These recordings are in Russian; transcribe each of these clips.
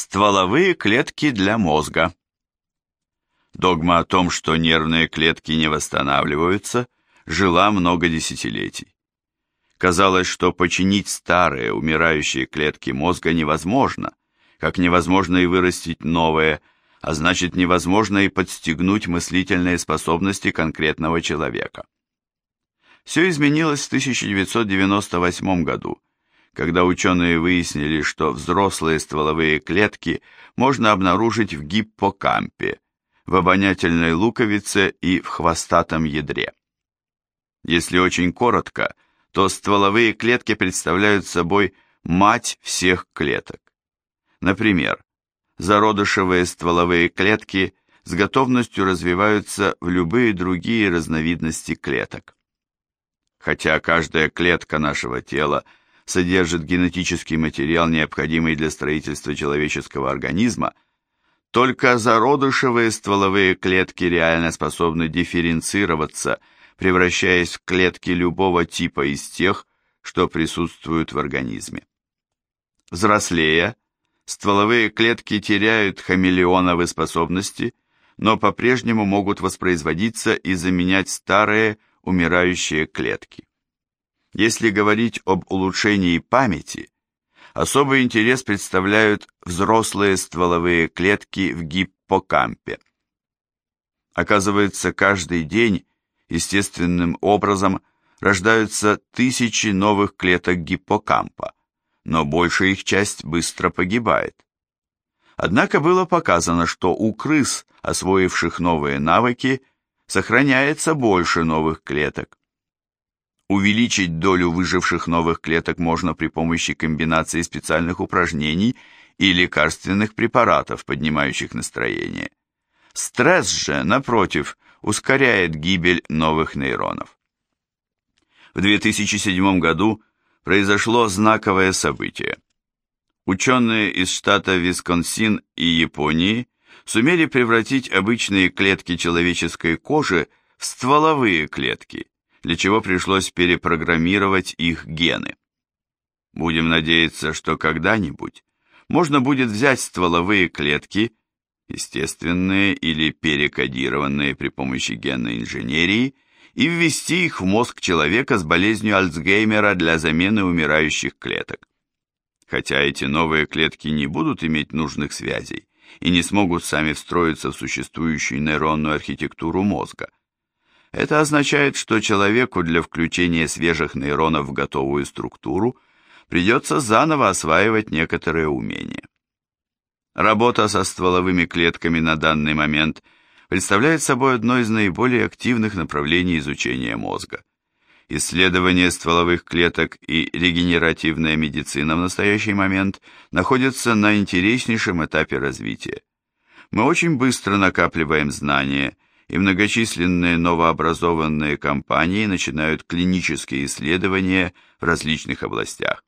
Стволовые клетки для мозга. Догма о том, что нервные клетки не восстанавливаются, жила много десятилетий. Казалось, что починить старые, умирающие клетки мозга невозможно, как невозможно и вырастить новые, а значит невозможно и подстегнуть мыслительные способности конкретного человека. Все изменилось в 1998 году, когда ученые выяснили, что взрослые стволовые клетки можно обнаружить в гиппокампе, в обонятельной луковице и в хвостатом ядре. Если очень коротко, то стволовые клетки представляют собой мать всех клеток. Например, зародышевые стволовые клетки с готовностью развиваются в любые другие разновидности клеток. Хотя каждая клетка нашего тела – содержит генетический материал, необходимый для строительства человеческого организма, только зародышевые стволовые клетки реально способны дифференцироваться, превращаясь в клетки любого типа из тех, что присутствуют в организме. Взрослея, стволовые клетки теряют хамелеоновые способности, но по-прежнему могут воспроизводиться и заменять старые умирающие клетки. Если говорить об улучшении памяти, особый интерес представляют взрослые стволовые клетки в гиппокампе. Оказывается, каждый день естественным образом рождаются тысячи новых клеток гиппокампа, но большая их часть быстро погибает. Однако было показано, что у крыс, освоивших новые навыки, сохраняется больше новых клеток. Увеличить долю выживших новых клеток можно при помощи комбинации специальных упражнений и лекарственных препаратов, поднимающих настроение. Стресс же, напротив, ускоряет гибель новых нейронов. В 2007 году произошло знаковое событие. Ученые из штата Висконсин и Японии сумели превратить обычные клетки человеческой кожи в стволовые клетки – для чего пришлось перепрограммировать их гены. Будем надеяться, что когда-нибудь можно будет взять стволовые клетки, естественные или перекодированные при помощи генной инженерии, и ввести их в мозг человека с болезнью Альцгеймера для замены умирающих клеток. Хотя эти новые клетки не будут иметь нужных связей и не смогут сами встроиться в существующую нейронную архитектуру мозга, это означает, что человеку для включения свежих нейронов в готовую структуру придется заново осваивать некоторые умения. Работа со стволовыми клетками на данный момент представляет собой одно из наиболее активных направлений изучения мозга. Исследование стволовых клеток и регенеративная медицина в настоящий момент находятся на интереснейшем этапе развития. Мы очень быстро накапливаем знания – и многочисленные новообразованные компании начинают клинические исследования в различных областях,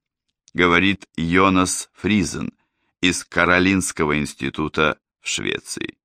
говорит Йонас Фризен из Каролинского института в Швеции.